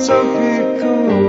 so cool.